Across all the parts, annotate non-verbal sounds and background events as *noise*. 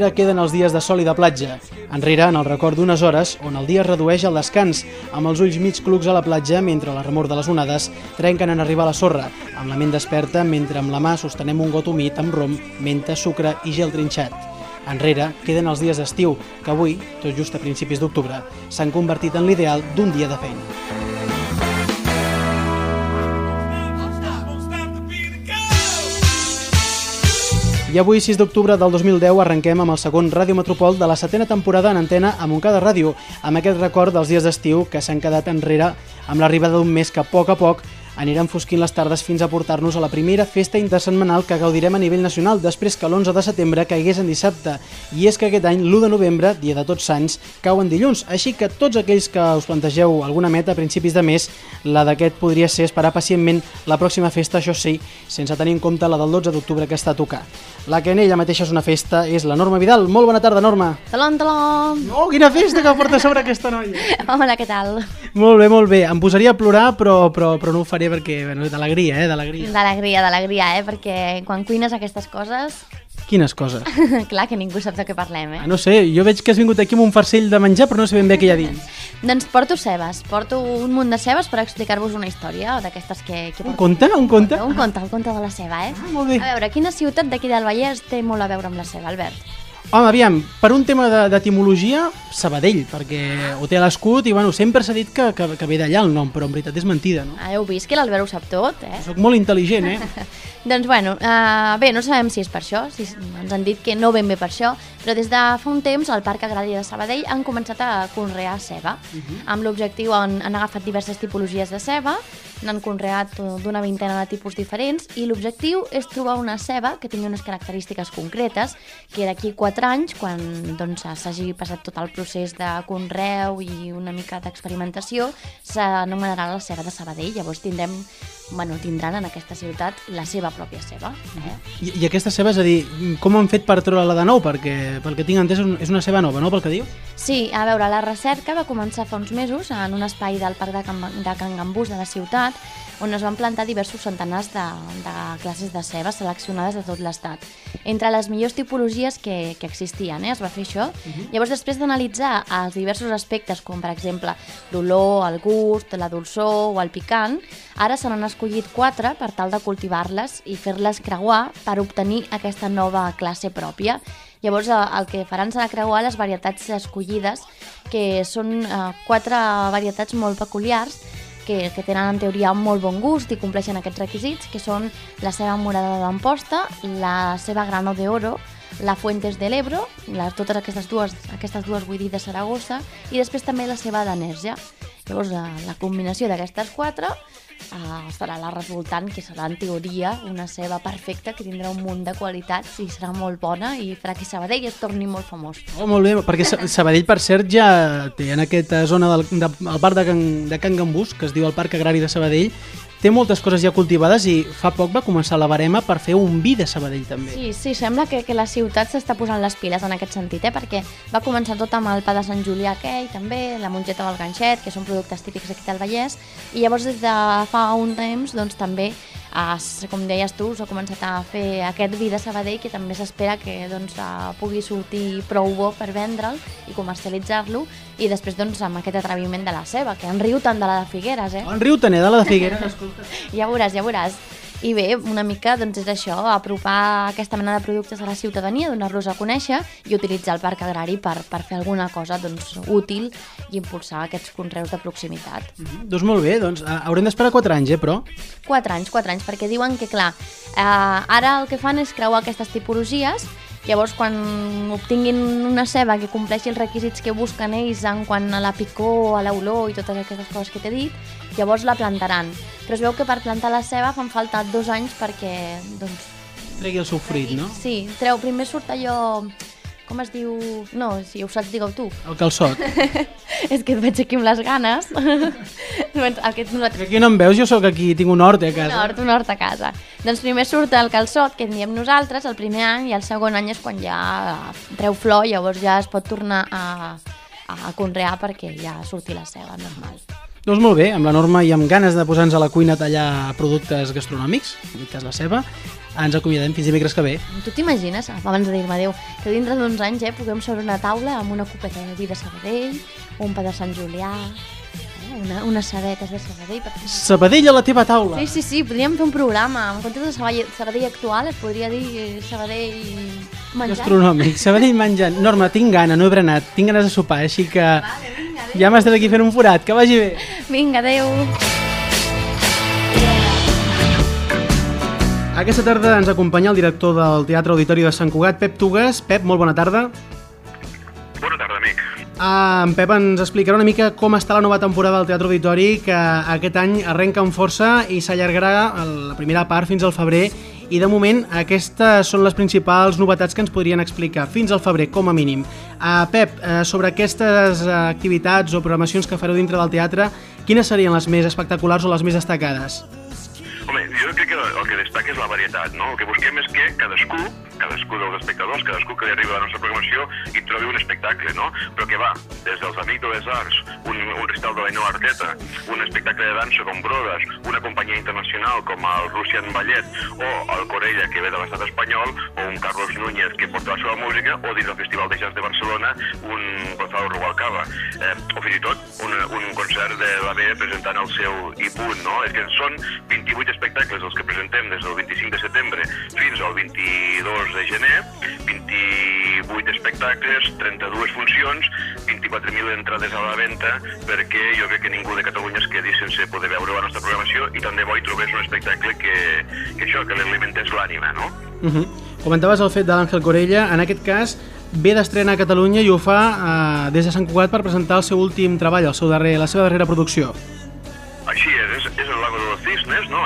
Enrere queden els dies de sol i de platja. Enrere, en el record d'unes hores on el dia es redueix al descans, amb els ulls mig clucs a la platja mentre la remor de les onades trenquen en arribar a la sorra, amb la ment desperta mentre amb la mà sostenem un got humit amb rom, menta, sucre i gel trinxat. Enrere queden els dies d'estiu, que avui, tot just a principis d'octubre, s'han convertit en l'ideal d'un dia de feina. I avui, 6 d'octubre del 2010, arrenquem amb el segon Ràdio Metropol de la setena temporada en antena a Montcada Ràdio, amb aquest record dels dies d'estiu que s'han quedat enrere amb l'arribada d'un mes que a poc a poc anirà enfosquint les tardes fins a portar-nos a la primera festa intersetmanal que gaudirem a nivell nacional després que l'11 de setembre caigués en dissabte. I és que aquest any, l'1 de novembre, dia de tots sants, cau en dilluns. Així que tots aquells que us plantegeu alguna meta a principis de mes, la d'aquest podria ser esperar pacientment la pròxima festa, això sí, sense tenir en compte la del 12 d'octubre que està a tocar. La que en ella mateixa és una festa és la Norma Vidal. Molt bona tarda, Norma. Talon, talon! Oh, quina festa que porta sobre aquesta noia. *laughs* Hola, què tal? Molt bé, molt bé. Em posaria a plorar, però, però, però no ho faré perquè, bueno, d'alegria, eh, d'alegria. D'alegria, d'alegria, eh? Perquè quan cuines aquestes coses, Quines coses? *laughs* clar que ningú sap de què parlem, eh? Ah, no sé, jo veig que has vingut aquí amb un farcell de menjar, però no sé ben bé què hi ha dins. *laughs* Doncs porto cebes, porto un munt de cebes per explicar-vos una història d'aquestes que, que Un conte? Un conte? Un conte, un conte de la ceba, eh? Ah, molt bé. A veure, quina ciutat d'aquí del Vallès té molt a veure amb la ceba, Albert? Home, aviam, per un tema de- d'etimologia, Sabadell, perquè ho té a l'escut i bueno, sempre s'ha dit que, que, que ve d'allà el nom, però en veritat és mentida, no? Ah, heu vist que l'Albert ho sap tot, eh? Soc molt intel·ligent, eh? *laughs* Doncs bueno, uh, bé, no sabem si és per això, si ens han dit que no ben bé per això, però des de fa un temps al Parc Agrari de Sabadell han començat a conrear ceba. Amb l'objectiu han, han agafat diverses tipologies de ceba, n'han conreat d'una vintena de tipus diferents i l'objectiu és trobar una ceba que tingui unes característiques concretes que d'aquí 4 anys, quan doncs, s'hagi passat tot el procés de conreu i una mica d'experimentació, s'anomenarà la ceba de Sabadell. Llavors tindrem, bueno, tindran en aquesta ciutat la seva pròpia ceba. Eh? I, I aquesta ceba, és a dir, com han fet per treure-la de nou? Perquè, pel que tinc entès, és una ceba nova, no?, pel que diu? Sí, a veure, la recerca va començar fa uns mesos en un espai del Parc de Can, de Can Gambús de la ciutat on es van plantar diversos centenars de, de classes de ceba seleccionades de tot l'estat. Entre les millors tipologies que, que existien, eh, es va fer això. Llavors, després d'analitzar els diversos aspectes, com per exemple l'olor, el gust, la dolçor o el picant, ara se n'han escollit quatre per tal de cultivar-les i fer-les creuar per obtenir aquesta nova classe pròpia. Llavors eh, el que faran serà creuar les varietats escollides, que són eh, quatre varietats molt peculiars, que, que tenen en teoria molt bon gust i compleixen aquests requisits, que són la ceba morada d'Amposta, la ceba grano de oro, la Fuentes de l'Ebro, totes aquestes dues, aquestes dues vull dir de Saragossa, i després també la ceba d'Anèrgia. Llavors, la, la combinació d'aquestes quatre uh, serà la resultant, que serà en teoria una ceba perfecta, que tindrà un munt de qualitats i serà molt bona i farà que Sabadell es torni molt famós. Oh, molt bé, perquè Sa- Sabadell, per cert, ja té en aquesta zona del de, el parc de Can, de Can Gambús, que es diu el Parc Agrari de Sabadell, té moltes coses ja cultivades i fa poc va començar la barema per fer un vi de Sabadell, també. Sí, sí, sembla que, que la ciutat s'està posant les piles en aquest sentit, eh? perquè va començar tot amb el pa de Sant Julià aquell, també, la mongeta del ganxet, que són productes típics aquí del Vallès, i llavors des de fa un temps, doncs també, es, com deies tu, s'ha començat a fer aquest vi de Sabadell que també s'espera que doncs, eh, pugui sortir prou bo per vendre'l i comercialitzar-lo, i després doncs, amb aquest atreviment de la ceba, que en riu tant de la de Figueres, eh? En riu també de la de Figueres, escolta. *laughs* Ja veuràs, ja veuràs. I bé, una mica doncs és això, apropar aquesta mena de productes a la ciutadania, donar-los a conèixer i utilitzar el parc agrari per, per fer alguna cosa doncs, útil i impulsar aquests conreus de proximitat. Doncs molt bé, doncs haurem d'esperar 4 anys, eh, però... 4 anys, 4 anys, perquè diuen que, clar, eh, ara el que fan és creuar aquestes tipologies Llavors, quan obtinguin una ceba que compleixi els requisits que busquen ells en quant a la picor, a l'olor i totes aquestes coses que t'he dit, llavors la plantaran. Però es veu que per plantar la ceba fan falta dos anys perquè, doncs, Tregui el seu fruit, no? sí, treu, primer surt allò... Com es diu? No, si ho saps, digue-ho tu. El calçot. *laughs* és que et veig aquí amb les ganes. *laughs* doncs aquest nosaltres Aquí no em veus, jo sóc aquí, tinc un hort a Un casa. hort, un hort a casa. Doncs primer surt el calçot, que en diem nosaltres, el primer any, i el segon any és quan ja treu flor, llavors ja es pot tornar a, a conrear perquè ja surti la ceba normal. Doncs molt bé, amb la Norma i amb ganes de posar-nos a la cuina a tallar productes gastronòmics, en aquest cas la ceba, ens acomiadem fins dimecres que ve. Tu t'imagines, abans de dir-me adéu, que dintre d'uns anys eh, puguem sobre una taula amb una copeta de vi de Sabadell, un pa de Sant Julià, eh, una, unes cebetes de Sabadell... Per... Sabadell a la teva taula! Sí, sí, sí, podríem fer un programa. En comptes de Sabadell, Sabadell actual, es podria dir eh, Sabadell menjant. Gastronòmic, Sabadell menjant. Norma, tinc gana, no he berenat, tinc ganes de sopar, així que Vale, vinga, adéu. ja m'estaré aquí fent un forat, que vagi bé. Vinga, adéu. Aquesta tarda ens acompanya el director del Teatre Auditori de Sant Cugat, Pep Tugas. Pep, molt bona tarda. Bona tarda, amic. Uh, en Pep ens explicarà una mica com està la nova temporada del Teatre Auditori, que aquest any arrenca amb força i s'allargarà la primera part fins al febrer. I de moment aquestes són les principals novetats que ens podrien explicar fins al febrer, com a mínim. Uh, Pep, uh, sobre aquestes uh, activitats o programacions que fareu dintre del teatre, quines serien les més espectaculars o les més destacades? Home, jo crec que el que destaca és la varietat, no? El que busquem és que cadascú, cadascú dels espectadors, cadascú que li arriba a la nostra programació, hi trobi un espectacle, no? Però que va des dels Amics de les Arts, un, un recital de l'Ainhoa Arteta, un espectacle de dansa com Brodes, una companyia internacional com el Russian Ballet, o el Corella, que ve de l'estat espanyol, o un Carlos Núñez, que porta la seva música, o dins del Festival de Jazz de Barcelona, un Gonzalo Rubalcaba, eh, o fins i tot un, un concert de l'AB presentant el seu Ipunt, no? És que són 28 espectacles els que presentem des del 25 de setembre fins al 22 de gener, 28 espectacles, 32 funcions, 24.000 entrades a la venda, perquè jo crec que ningú de Catalunya es quedi sense poder veure la nostra programació i tant de bo hi trobés un espectacle que, que això, que l'alimentés l'ànima, no? Uh -huh. Comentaves el fet de l'Àngel Corella, en aquest cas ve d'estrena a Catalunya i ho fa eh, des de Sant Cugat per presentar el seu últim treball, el seu darrer, la seva darrera producció. Així és, és, és el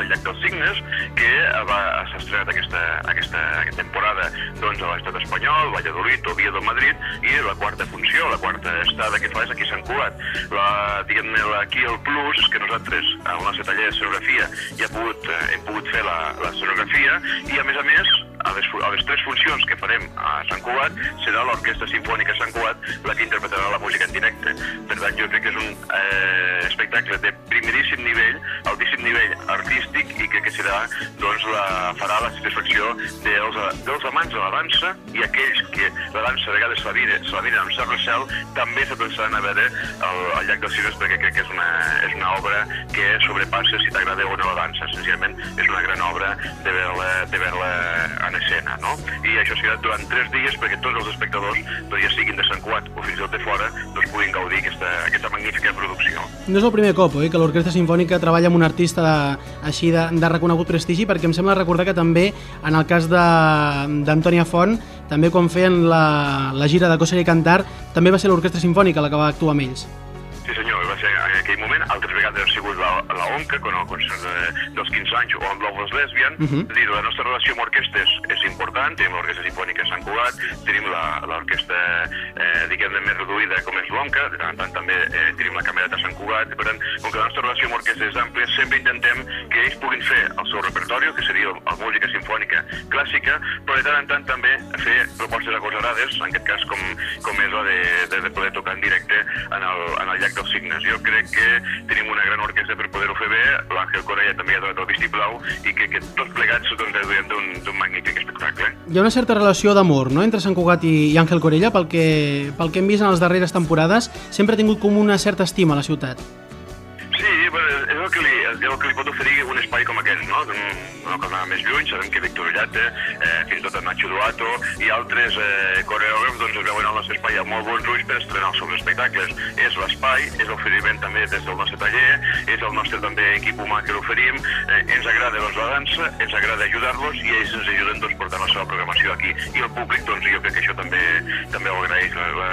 el llac dels cignes, que va- estrenat aquesta, aquesta, temporada doncs, a l'estat espanyol, Valladolid, Oviedo, Madrid, i la quarta funció, la quarta estada que fa és aquí a Sant Cugat. La, diguem-ne, aquí el plus és que nosaltres, al nostre taller de escenografia, ja pogut, eh, hem pogut fer la, la escenografia, i a més a més, a les, a les tres funcions que farem a Sant Cugat, serà l'Orquestra Simfònica Sant Cugat la que interpretarà la música en directe. Per tant, jo crec que és un eh, espectacle de primeríssim nivell, altíssim nivell artístic i crec que serà, doncs, la, farà la satisfacció dels, dels amants de la dansa i aquells que la dansa a vegades se la miren, se la miren amb cert recel, també pensaran a veure el, el Llac dels Cires perquè crec que és una, és una obra que sobrepassa si t'agrada o no la dansa. Senzillament és una gran obra de veure-la de veure en escena, no? I això serà durant tres dies perquè tots els espectadors, doncs ja siguin de Sant Cugat o fins i tot de fora, doncs puguin gaudir aquesta, aquesta magnífica producció. No és el primer cop, oi, que l'Orquestra Simfònica treballa amb un artista de, així de, de reconegut prestigi, perquè em sembla recordar que també, en el cas d'Antònia Font, també quan feien la, la gira de Coser i Cantar, també va ser l'Orquestra Simfònica la que va actuar amb ells. La ONCA, con el concert de, dels 15 anys, o amb l'Ovos Lesbian. Uh. -huh. dir, la nostra relació amb orquestes és important, tenim l'Orquestra Simfònica de Sant Cugat, tenim la- l'orquestra, eh, diguem-ne, més reduïda com és l'ONCA, de tant tant també eh, tenim la Camerata de Sant Cugat, per tant, com que la nostra relació amb orquestes és àmplia, sempre intentem que ells puguin fer el seu repertori, que seria la música sinfònica clàssica, però de tant en tant també fer propostes agosarades, en aquest cas com, com és la de, de, de poder tocar en directe en el, en el llac dels signes. Jo crec que tenim una gran orquestra per poder-ho fer bé, l'Àngel Corella també ha donat el vistiplau i que, que tots plegats doncs, d'un d'un magnífic espectacle. Hi ha una certa relació d'amor no? entre Sant Cugat i, i Àngel Corella, pel que, pel que hem vist en les darreres temporades, sempre ha tingut com una certa estima a la ciutat. El que li pot oferir un espai com aquest, no? Cal anar més lluny, sabem que Víctor Ullate, eh, fins i tot en Nacho Duato i altres eh, coreògrafs doncs, es veuen al nostre espai amb molt bons ulls per estrenar els seus espectacles. És l'espai, és l'oferiment també des del nostre taller, és el nostre també equip humà que l'oferim, eh, ens agrada doncs, la dansa, ens agrada ajudar-los i ells ens ajuden doncs, portant la seva programació aquí. I el públic, doncs, jo crec que això també també ho agraeix. La, la,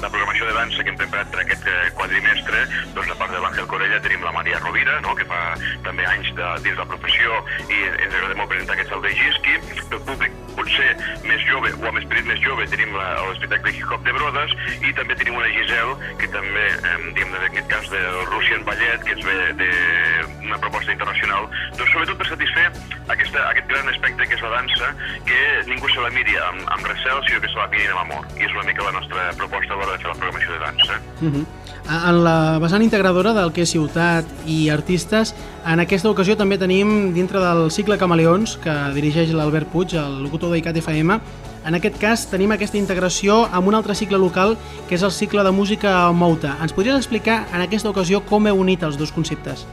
la programació de dansa que hem preparat per aquest eh, quadrimestre, doncs a part de l'Àngel Corella tenim la Maria Rovira, no? que fa també anys de, dins la professió i ens agrada molt presentar aquest salt de Giski. El públic potser més jove o amb esperit més jove tenim l'espectacle Hip Hop de Brodes i també tenim una Giselle que també, eh, diguem en aquest cas del Russian Ballet, que ens ve d'una proposta internacional, doncs sobretot per satisfer aquesta, aquest gran aspecte que és la dansa, que ningú se la miri amb, amb recel, sinó que se la miri amb amor. I és una mica la nostra proposta a de la programació de dansa. Uh -huh. En la vessant integradora del que és ciutat i artistes, en aquesta ocasió també tenim dintre del cicle Camaleons, que dirigeix l'Albert Puig, el locutor d'ICAT FM, en aquest cas tenim aquesta integració amb un altre cicle local, que és el cicle de música Mouta. Ens podries explicar en aquesta ocasió com heu unit els dos conceptes?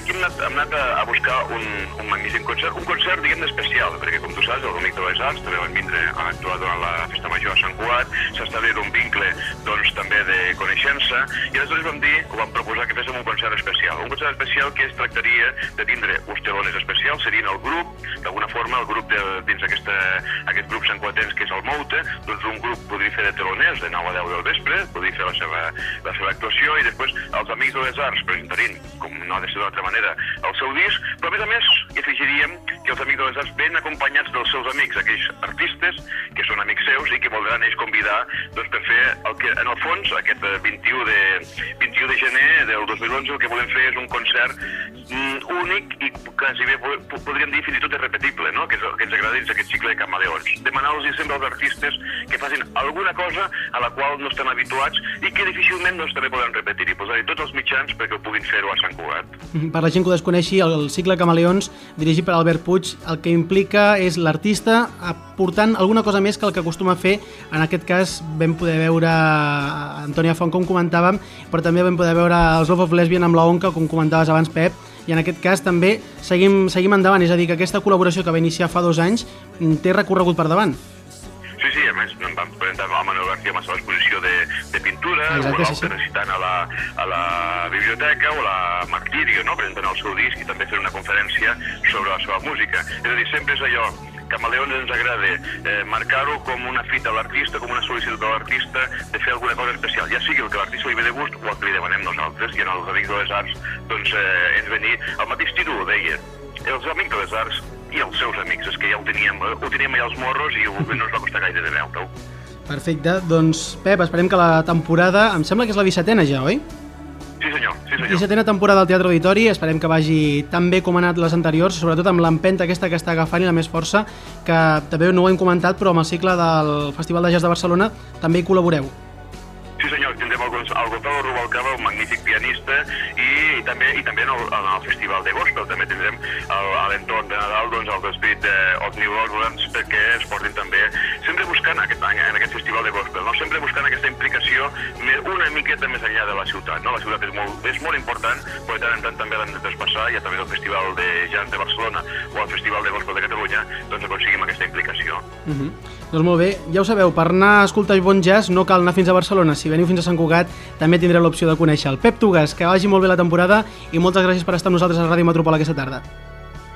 Aquí hem anat, hem anat a, a buscar un, un magnífic concert, un concert, diguem especial, perquè com tu saps, el Domic de les Arts també van vindre a actuar durant la Festa Major a Sant Cugat, s'ha establit un vincle doncs, també de coneixença, i aleshores vam dir, ho vam proposar que féssim un concert especial, un concert especial que es tractaria de tindre uns telones especials, serien el grup, d'alguna forma el grup de, dins aquesta, aquest grup santcuatens que és el Moute, doncs un grup podria fer de teloners de 9 a 10 del vespre, podria fer la seva, la seva actuació, i després els Amics de les Arts presentarien, com no ha de ser d'altra manera el seu disc, però a més a més hi afegiríem que els Amics de les Arts ven acompanyats dels seus amics, aquells artistes que són amics seus i que voldran ells convidar doncs, per fer el que, en el fons, aquest 21 de, 21 de gener del 2011, el que volem fer és un concert únic i quasi bé podríem dir fins i tot irrepetible, no? que, és, que ens agrada dins aquest cicle de camaleons. Demanar-los sempre als artistes que facin alguna cosa a la qual no estan habituats i que difícilment doncs, també poden repetir i posar-hi tots els mitjans perquè ho puguin fer-ho a Sant Cugat. Per la gent que ho desconeixi, el cicle Camaleons, dirigit per Albert Puig, el que implica és l'artista aportant alguna cosa més que el que acostuma a fer. En aquest cas vam poder veure Antònia Font, com comentàvem, però també vam poder veure els Love of Lesbian amb la Onca, com comentaves abans, Pep, i en aquest cas també seguim, seguim endavant, és a dir, que aquesta col·laboració que va iniciar fa dos anys té recorregut per davant. Sí, sí, a més em vam presentar el Manuel García a l'exposició de, de pintura, Exacte, sí, sí. recitant a la, a la biblioteca, o la Martíria, no? presentant el seu disc i també fent una conferència sobre la seva música. És a dir, sempre és allò, Camaleons ens agrada eh, marcar-ho com una fita a l'artista, com una sol·licitud a l'artista de fer alguna cosa especial, ja sigui el que l'artista li ve de gust o el que li demanem nosaltres, i en els Amics de les Arts doncs, eh, ens venir, el mateix títol deia, els Amics de les Arts i els seus amics, és que ja ho teníem, ho teníem allà als morros i ho, no ens va costar gaire de veure-ho. Perfecte, doncs Pep, esperem que la temporada, em sembla que és la 27a ja, oi? Sí senyor, sí senyor. 17a temporada al Teatre Auditori, esperem que vagi tan bé com han anat les anteriors, sobretot amb l'empenta aquesta que està agafant i la més força, que també no ho hem comentat, però amb el cicle del Festival de Jazz de Barcelona també hi col·laboreu. Sí senyor, tindrem el, el Gonzalo Rubalcaba, un magnífic pianista, i, i també i també en el, en el Festival de Gospel també tindrem a l'entorn de Nadal doncs, el despit d'Old New Orleans perquè es portin també, més enllà de la ciutat. No? La ciutat és molt, és molt important, però de tant en tant també l'hem de traspassar i a través del Festival de Jazz de Barcelona o el Festival de Gospel de Catalunya doncs aconseguim aquesta implicació. Uh -huh. Doncs molt bé, ja ho sabeu, per anar a escoltar bon jazz no cal anar fins a Barcelona, si veniu fins a Sant Cugat també tindreu l'opció de conèixer el Pep Tugas, que vagi molt bé la temporada i moltes gràcies per estar amb nosaltres a Ràdio Metropol aquesta tarda.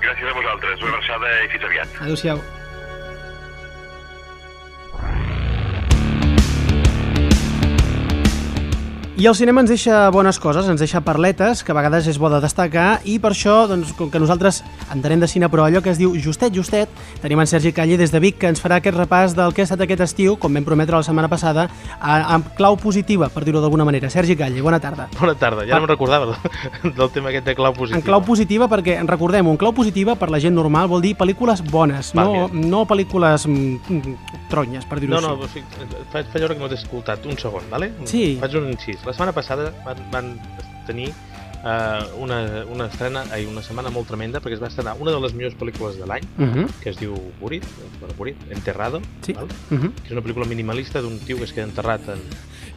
Gràcies a vosaltres, una abraçada i fins aviat. Adéu-siau. I el cinema ens deixa bones coses, ens deixa parletes, que a vegades és bo de destacar, i per això, doncs, com que nosaltres entenem de cine, però allò que es diu justet, justet, tenim en Sergi Calle des de Vic, que ens farà aquest repàs del que ha estat aquest estiu, com vam prometre la setmana passada, amb clau positiva, per dir-ho d'alguna manera. Sergi Calle, bona tarda. Bona tarda, ja no me'n recordava del, tema aquest de clau positiva. En clau positiva, perquè recordem, un clau positiva per la gent normal vol dir pel·lícules bones, Va, no, no pel·lícules mm, mm, tronyes, per dir-ho No, no, així. o sigui, faig, faig veure que no t'he escoltat, un segon, vale? Sí. Faig un incís. La setmana passada van, van tenir uh, una, una estrena, ai, una setmana molt tremenda, perquè es va estrenar una de les millors pel·lícules de l'any, Uh -huh. que es diu Burit, bueno, Burit, Enterrado, Sí. val? Uh -huh. que és una pel·lícula minimalista d'un tio que es queda enterrat en,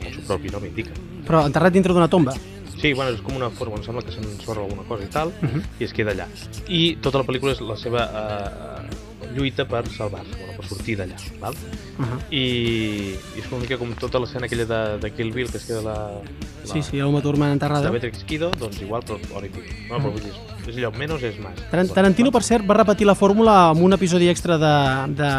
el seu propi nom indica. Però enterrat dintre d'una tomba. Sí, bueno, és com una forma, em sembla que se'n sorra alguna cosa i tal, Uh -huh. i es queda allà. I tota la pel·lícula és la seva eh, lluita per salvar-se, bueno, per sortir d'allà, val? Uh -huh. I, i és una mica com tota l'escena aquella de, de Kill Bill que es queda la... la Sí, sí, Uma Thurman enterrada. de Beatrix Kido, doncs igual, però hora i pico. No, però vull dir, és allò, menys és més. Taran- Tarantino, per cert, va repetir la fórmula amb un episodi extra de, de,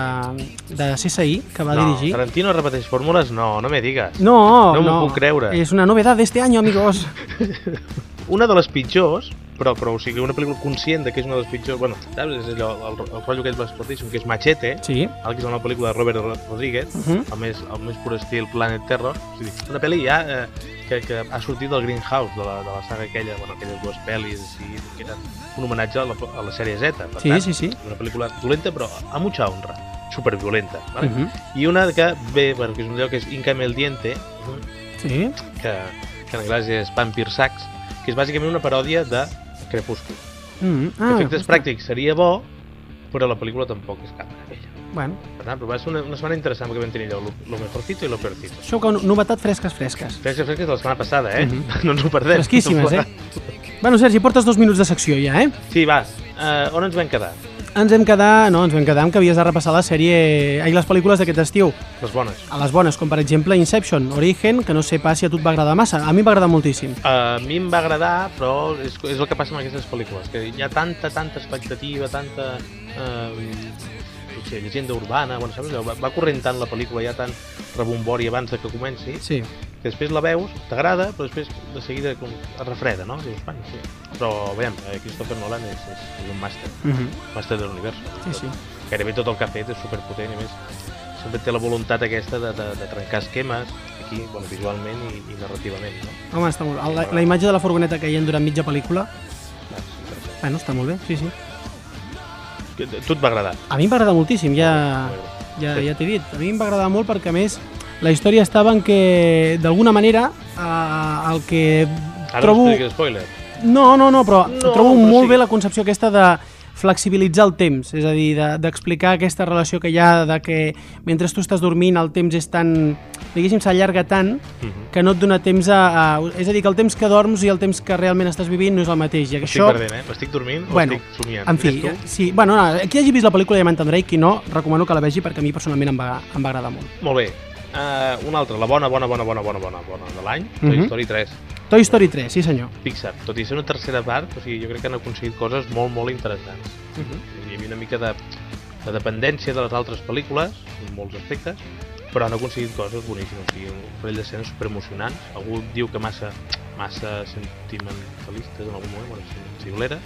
de CSI, que va no, dirigir. Tarantino repeteix fórmules? No, no me digues. No, No no. m'ho puc creure. És una novedad de este año, amigos. *laughs* Una de les pitjors, però, però o sigui, una pel·lícula conscient de que és una de les pitjors... Bueno, saps? És allò, el, el rotllo que és l'exportíssim, que és Machete, Sí. el que és una pel·lícula de Robert Ro- Rodríguez, Uh -huh. el, més, el més pur estil Planet Terror. O sigui, una pel·li ja eh, que, que ha sortit del Greenhouse, de la, de la saga aquella, bueno, aquelles dues pel·lis, així, que eren un homenatge a la, a la sèrie Z. Per Sí, tant, sí, sí. Una pel·lícula dolenta, però a mucha honra. Superviolenta. Uh Vale? -huh. I una que ve, perquè és un lloc que és Incame el Diente, Sí. que, que en anglès és Vampire Sax, que és bàsicament una paròdia de Crepúsculo. Mm, Ah, efectes pràctics seria bo, però la pel·lícula tampoc és cap meravella. Bueno, Per tant, però va ser una, una setmana interessant perquè vam tenir allò, lo, lo mejorcito i lo peorcito. això que novetat fresques, fresques. Fresques, fresques de la setmana passada, eh? Mhm. *laughs* No ens ho perdem. Fresquíssimes, eh? Bueno, Sergi, portes dos minuts de secció ja, eh? Sí, va. Uh, on ens vam quedar? Ens vam quedar, no, ens vam quedar amb que havies de repassar la sèrie, ai, les pel·lícules d'aquest estiu. Les bones. A les bones, com per exemple Inception, Origen, que no sé pas si a tu et va agradar massa. A mi em va agradar moltíssim. A mi em va agradar, però és, és el que passa amb aquestes pel·lícules, que hi ha tanta, tanta expectativa, tanta... Eh, sé, llegenda urbana, bueno, saps? Va, va corrent tant la pel·lícula, ha tant rebombori abans de que comenci, Sí. que després la veus, t'agrada, però després de seguida com es refreda, no? Dius, bueno, sí. Però, veiem, eh, Christopher Nolan és, és, és un màster, Uh -huh. màster de l'univers. Sí, sí. Gairebé tot el que ha fet és superpotent, i més sempre té la voluntat aquesta de, de, de trencar esquemes, aquí, bueno, visualment i, i narrativament, no? Home, està molt. La, la imatge de la furgoneta caient durant mitja pel·lícula, Va, sí, perfecte. bueno, està molt bé, sí, sí. Que- Tu et va agradar? A mi em va agradar moltíssim, ja, ja, ja t'he dit. A mi em va agradar molt perquè, a més, la història estava en que, d'alguna manera, eh, el que Ara trobo... no expliquis spoiler. No, no, no, però No, trobo però molt sí. bé la concepció aquesta de flexibilitzar el temps, és a dir, de- d'explicar aquesta relació que hi ha de que mentre tu estàs dormint el temps és tan, diguéssim, s'allarga tant Mhm. que no et dona temps a, a... És a dir, que el temps que dorms i el temps que realment estàs vivint no és el mateix. I això, perdent, eh? M'estic dormint Bueno, o estic somiant? en fi, sí, bueno, no, qui hagi vist la pel·lícula ja m'entendrà i qui no, recomano que la vegi perquè a mi personalment em va, em va agradar molt. Molt bé. Uh, una altra, la bona, bona, bona, bona, bona, bona, bona de l'any, Toy Mhm. Story 3. Toy Story 3, sí senyor. Pixar, tot i ser una tercera part, o sigui, jo crec que han aconseguit coses molt, molt interessants. Hi havia una mica de, de dependència de les altres pel·lícules, en molts aspectes, però han aconseguit coses boníssimes, o sigui, un parell d'escenes superemocionants. Algú diu que massa, massa sentimentalistes en algun moment, bueno, sensiblera,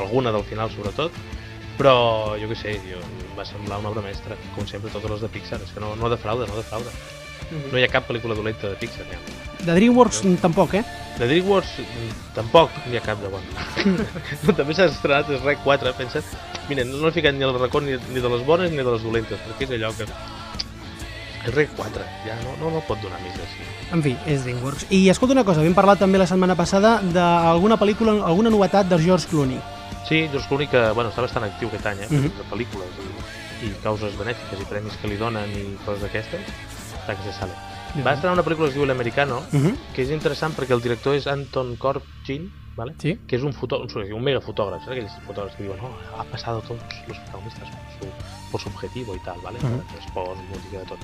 alguna del final sobretot, però jo què sé, jo, em va semblar una obra mestra, com sempre totes les de Pixar, és que no, no defrauda, no defrauda. No hi ha cap pel·lícula dolenta de Pixar, ha. De DreamWorks mm, tampoc, eh? De DreamWorks mm, tampoc n'hi ha cap de bon. *laughs* no, també s'ha estrenat el Rec 4, pensa... Mira, no he ficat ni el racó ni, ni de les bones ni de les dolentes, perquè és allò que... El Rec 4, ja no, no, no pot donar més així. En fi, és DreamWorks. I escolta una cosa, vam parlar també la setmana passada d'alguna pel·lícula, alguna novetat de George Clooney. Sí, George Clooney, que bueno, està bastant actiu aquest any, eh, Mhm. de pel·lícules i, i causes benèfiques i premis que li donen i coses d'aquestes, està que se sale. Va estrenar una pel·lícula que es diu L'Americano, Uh -huh. que és interessant perquè el director és Anton Corbijn, ¿vale? Sí. que és un, foto, un, un mega fotògraf, ¿sabes? aquells fotògrafs que diuen, no, ha passat tots los protagonistas por su, por su objetivo i tal, ¿vale? Uh Mhm. -huh. Esports, música, de tot.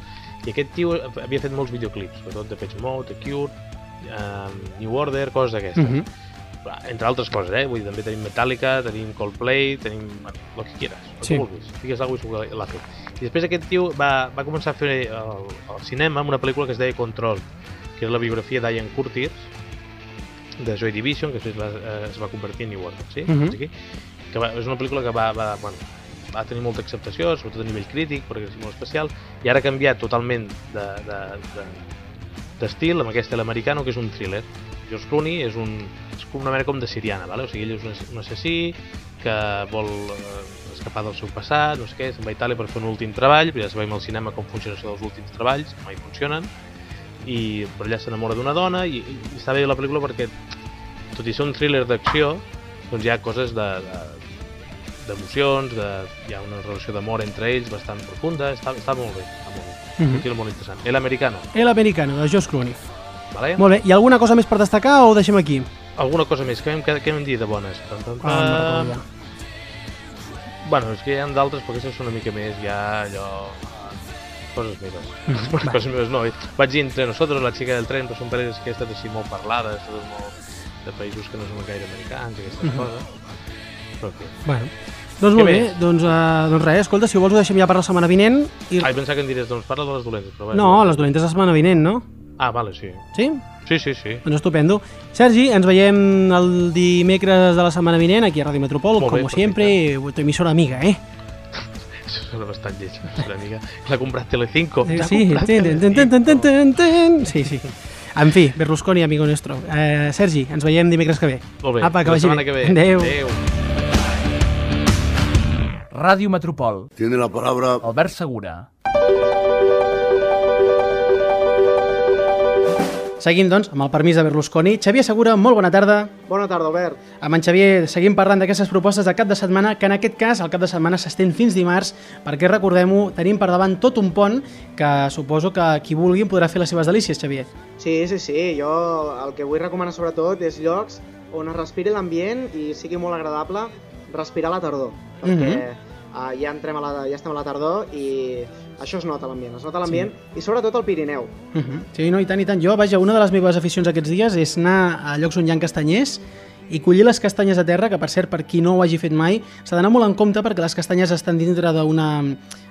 I aquest tio havia fet molts videoclips, sobretot de Page Mode, The Cure, um, New Order, coses d'aquestes. Uh -huh. Entre altres coses, eh? Vull dir, també tenim Metallica, tenim Coldplay, tenim bueno, el que quieras, el Sí. que vulguis. Digues alguna cosa i l'ha fet. I després aquest tio va, va començar a fer el, el cinema amb una pel·lícula que es deia Control, que és la biografia d'Ian Curtis, de Joy Division, que després va, eh, es va convertir en New Order, sí? Mhm. Aquí? Que va, és una pel·lícula que va, va, bueno, va tenir molta acceptació, sobretot a nivell crític, perquè és molt especial, i ara ha canviat totalment de, de, de, d'estil amb aquest l'americano, que és un thriller. George Clooney és, un, una mena com de siriana, vale? o sigui, ell és un, un assassí que vol eh, escapar del seu passat, no sé què, se'n va a Itàlia per fer un últim treball, però ja sabem al cinema com funciona això dels últims treballs, mai funcionen, i per allà s'enamora d'una dona i, i, i està bé la pel·lícula perquè tot i ser un thriller d'acció doncs hi ha coses de, de d'emocions, de, hi ha una relació d'amor entre ells bastant profunda, està, està molt bé, està molt bé, Mhm. un film molt interessant. El americano, El americano, de George Clooney. vale? Molt bé, hi ha alguna cosa més per destacar o ho deixem aquí? Alguna cosa més, què hem, què hem dit de bones? Ah, me'n recordo pam. ja. Bueno, és que hi ha d'altres, però aquestes són una mica més ja allò... Coses meves. Bueno, *laughs* va. coses meves no. Vaig dir entre nosotros, la xica del tren, però són parelles que he estat així molt parlades, totes molt de països que no són gaire americans, aquestes Mhm. coses. Però què? Bueno, doncs molt bé, doncs, uh, doncs res, escolta, si ho vols ho deixem ja per la setmana vinent. I... Ai, pensava que em diries, doncs parla de les dolentes. Però bé, No, les dolentes la setmana vinent, no? Ah, vale, sí. Sí? Sí, sí, sí. Doncs estupendo. Sergi, ens veiem el dimecres de la setmana vinent aquí a Ràdio Metropol, Molt bé, com perfecte. sempre, tu emissora amiga, eh? Això sona bastant lleig, una amiga. L'ha comprat Telecinco. Eh, Sí, ten, ten, ten, ten, sí, sí. En fi, Berlusconi, amigo nuestro. Eh, Sergi, ens veiem dimecres que ve. Molt bé, Apa, que la setmana bé. que ve. Adéu. Adéu. Ràdio Metropol. Tiene la palabra Albert Segura. Seguim, doncs, amb el permís de Berlusconi. Xavier Segura, molt bona tarda. Bona tarda, Albert. Amb en Xavier seguim parlant d'aquestes propostes de cap de setmana, que en aquest cas el cap de setmana s'estén fins dimarts, perquè recordem-ho, tenim per davant tot un pont que suposo que qui vulgui podrà fer les seves delícies, Xavier. Sí, sí, sí. Jo el que vull recomanar sobretot és llocs on es respiri l'ambient i sigui molt agradable respirar la tardor. Perquè Mhm. uh, ja, entrem a la, ja estem a la tardor i això es nota l'ambient. Es nota l'ambient i sobretot al Pirineu. Uh -huh. Sí, no, i tant, i tant. Jo, vaja, una de les meves aficions aquests dies és anar a llocs on hi ha castanyers i collir les castanyes a terra, que per cert, per qui no ho hagi fet mai, s'ha d'anar molt en compte perquè les castanyes estan dintre d'una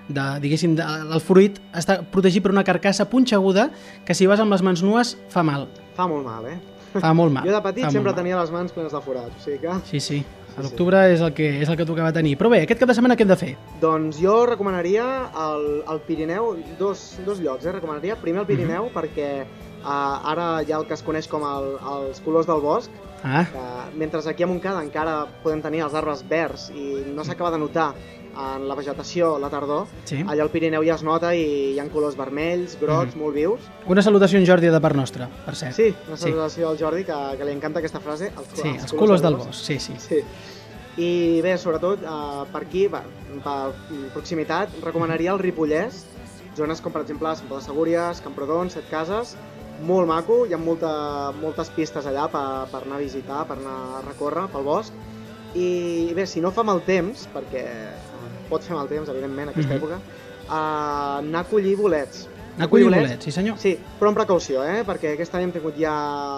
de, diguéssim, de, el fruit està protegit per una carcassa punxeguda que si vas amb les mans nues fa mal, Fa molt mal, eh? fa molt mal. Jo de petit sempre mal. tenia les mans plenes de forats, o sigui que... Sí, sí, a l'octubre és, el que, és el que tocava tenir. Però bé, aquest cap de setmana què hem de fer? Doncs jo recomanaria el, el Pirineu, dos, dos llocs, eh? Recomanaria primer el Pirineu perquè uh, ara hi ha el que es coneix com el, els colors del bosc, Ah, que mentre aquí a Montcada encara podem tenir els arbres verds i no s'acaba de notar en la vegetació la tardor, sí. allà al Pirineu ja es nota i hi ha colors vermells, grocs, molt vius. Una salutació en Jordi de part nostra, per cert. Sí, una Sí. salutació al Jordi que, que li encanta aquesta frase. Els, Sí, els colors del bosc, sí, sí. Sí. I bé, sobretot uh, per aquí, va, per proximitat, recomanaria el Ripollès, zones com per exemple Sant Pau de Segúries, Camprodon, Set Cases, molt maco, hi ha molta, moltes pistes allà per, per anar a visitar, per anar a recórrer pel bosc. I bé, si no fa mal temps, perquè pot fer mal temps, evidentment, aquesta Mhm. època, uh, anar a collir bolets. Anar a collir bolets, sí senyor. Sí, però amb precaució, eh? perquè aquest any hem tingut ja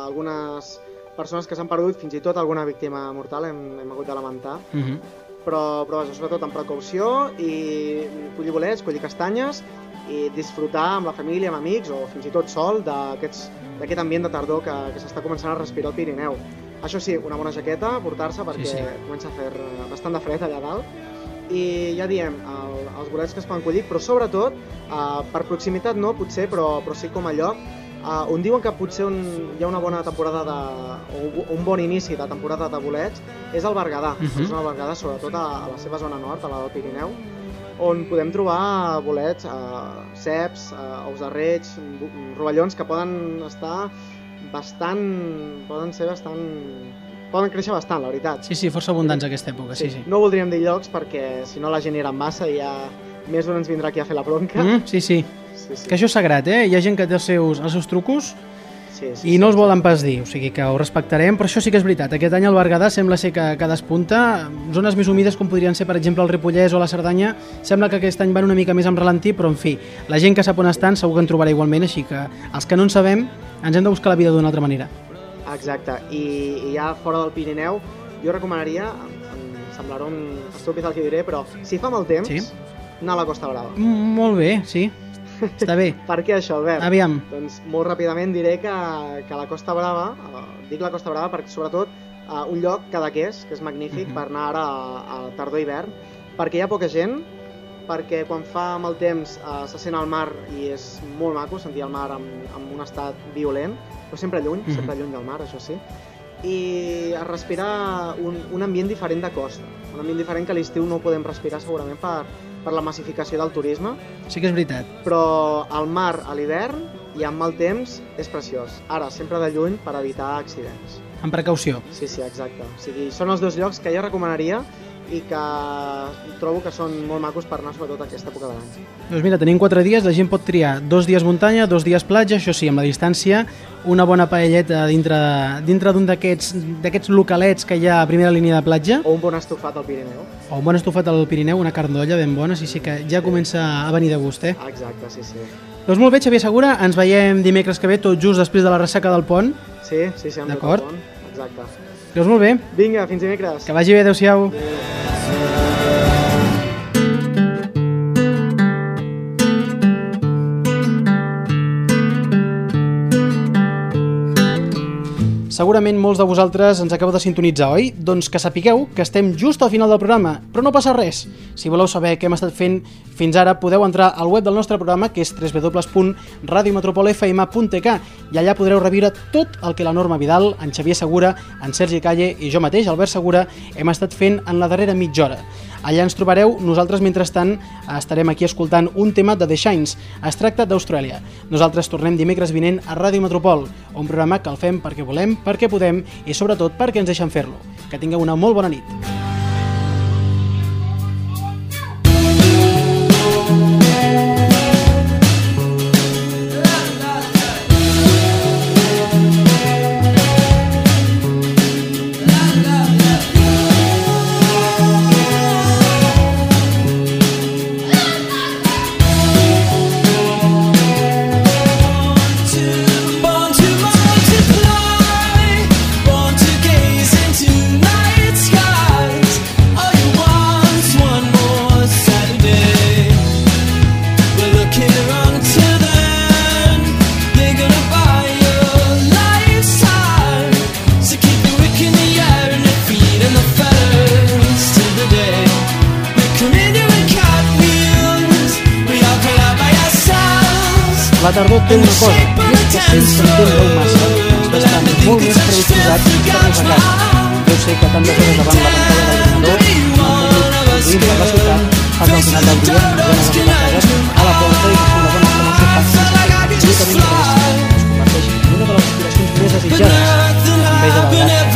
algunes persones que s'han perdut, fins i tot alguna víctima mortal hem, hem hagut de lamentar, Uh -huh. però, però vaja, sobretot amb precaució i collir bolets, collir castanyes i disfrutar amb la família, amb amics o fins i tot sol d'aquest ambient de tardor que, que s'està començant a respirar al Pirineu. Això sí, una bona jaqueta, portar-se perquè Sí, sí. comença a fer eh, bastant de fred allà dalt i ja diem, el, els bolets que es poden collir, però sobretot, eh, per proximitat no, potser, però, però sí com a lloc, eh, on diuen que potser un, hi ha una bona temporada de, o un bon inici de temporada de bolets, és el Berguedà, Mhm. és una Berguedà sobretot a, a la seva zona nord, a la del Pirineu, on podem trobar bolets, eh, ceps, eh, ous de reig, rovellons que poden estar bastant... poden ser bastant... poden créixer bastant, la veritat. Sí, sí, força abundants aquesta època, sí, sí. No voldríem dir llocs perquè si no la gent en massa i ja més d'un ens vindrà aquí a fer la bronca. Mm, sí, sí. Sí, sí. Que això és sagrat, eh? Hi ha gent que té els seus, els seus trucos sí, sí, i no els volen pas dir, o sigui que ho respectarem, però això sí que és veritat. Aquest any al Berguedà sembla ser que, que despunta. Zones més humides, com podrien ser, per exemple, el Ripollès o la Cerdanya, sembla que aquest any van una mica més amb ralentí, però, en fi, la gent que sap on estan segur que en trobarà igualment, així que els que no en sabem ens hem de buscar la vida d'una altra manera. Exacte, I, i ja fora del Pirineu, jo recomanaria, em, em semblarà un estúpid el que diré, però si fa mal temps, Sí. anar a la Costa Brava. Mm, molt bé, sí. Està bé. *laughs* Per què això, Albert? Aviam. Doncs molt ràpidament diré que, que la Costa Brava, eh, dic la Costa Brava perquè sobretot eh, un lloc Cadaqués, que és magnífic Mhm. per anar ara a, a tardor-hivern, perquè hi ha poca gent, perquè quan fa mal temps eh, se sent el mar i és molt maco sentir el mar amb, amb un estat violent, però sempre lluny, Mhm. sempre lluny del mar, això sí, i a respirar un, un ambient diferent de costa, un ambient diferent que a l'estiu no podem respirar segurament per, per la massificació del turisme, Sí que és veritat. però el mar a l'hivern i amb mal temps és preciós. Ara, sempre de lluny per evitar accidents. Amb precaució. Sí, sí, exacte. O sigui, són els dos llocs que jo recomanaria i que trobo que són molt macos per anar sobretot a aquesta època de l'any. Doncs mira, tenim quatre dies, la gent pot triar dos dies muntanya, dos dies platja, això sí, amb la distància, una bona paelleta dintre, dintre d'un d'aquests localets que hi ha a primera línia de platja, O un bon estofat al Pirineu. o un bon estofat al Pirineu, una carn d'olla ben bona, sí, sí, que ja comença a venir de gust, eh? Exacte, sí, sí. Doncs molt bé, Xavier Segura, ens veiem dimecres que ve, tot just després de la ressaca del pont. Sí, sí, sí, amb tot el món. Exacte. Doncs molt bé, Vinga, fins dimecres. que vagi bé, adeu-siau. Segurament molts de vosaltres ens acabeu de sintonitzar, oi? Doncs que sapigueu que estem just al final del programa, però no passa res. Si voleu saber què hem estat fent fins ara, podeu entrar al web del nostre programa, que és www.radiometropolfm.tk i allà podreu reviure tot el que la Norma Vidal, en Xavier Segura, en Sergi Calle i jo mateix, Albert Segura, hem estat fent en la darrera mitja hora. Allà ens trobareu, nosaltres mentrestant estarem aquí escoltant un tema de The Shines. Es tracta d'Austràlia. Nosaltres tornem dimecres vinent a Ràdio Metropol, un programa que el fem perquè volem, perquè podem i sobretot perquè ens deixen fer-lo. Que tingueu una molt bona nit.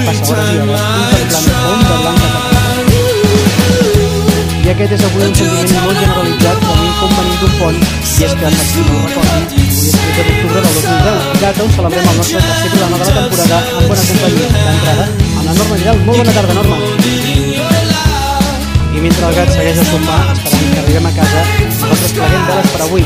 Vegades passa hores i hores contemplant la onda blanca que i aquest és avui un sentiment molt generalitzat com un com venim d'un pont i és que, per qui no recordi, avui és 13 d'octubre del 2010, data on celebrem el nostre tercer programa de la temporada amb bona companyia. D'entrada, amb la Norma Vidal. Molt bona tarda, Norma. I mentre el gat segueix al sofà, esperant que arribem a casa, nosaltres pleguem veles per avui.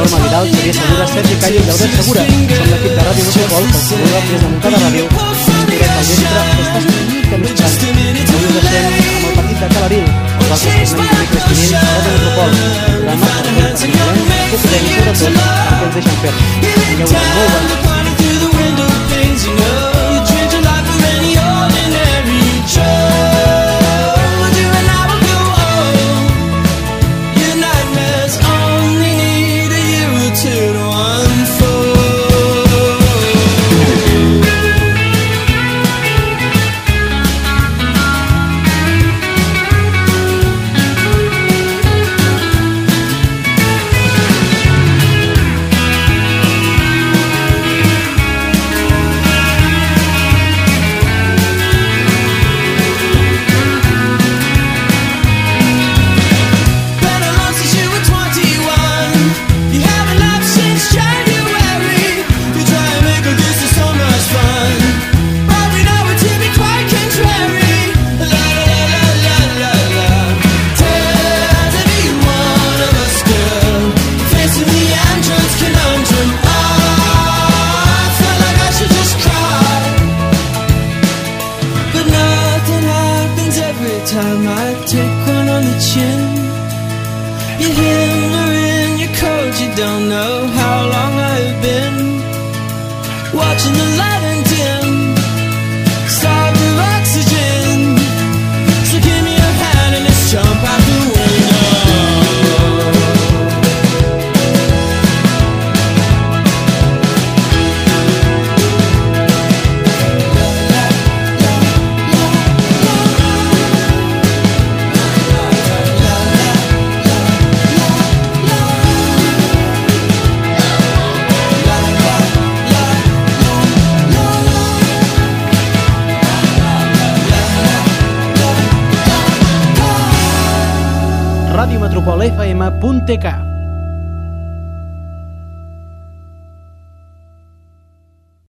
Norma Vidal, Xavier Segura, Sergi Calle i Albert Segura. Som l'equip de Ràdio Metropol, que us saluda des de Montcada Ràdio. Ens mirem al vespre, estàs una mica més tant. Avui deixem amb el partit de Calaril. Nosaltres tornem dimecres vinent a Ràdio Metropol. Per fer perquè volem, que podem, sobretot, perquè ens deixen fer. Tingueu una molt bona one on the chin. You're hammering your cold, you don't know how long I've been watching the light Ràdio Metropol FM.tk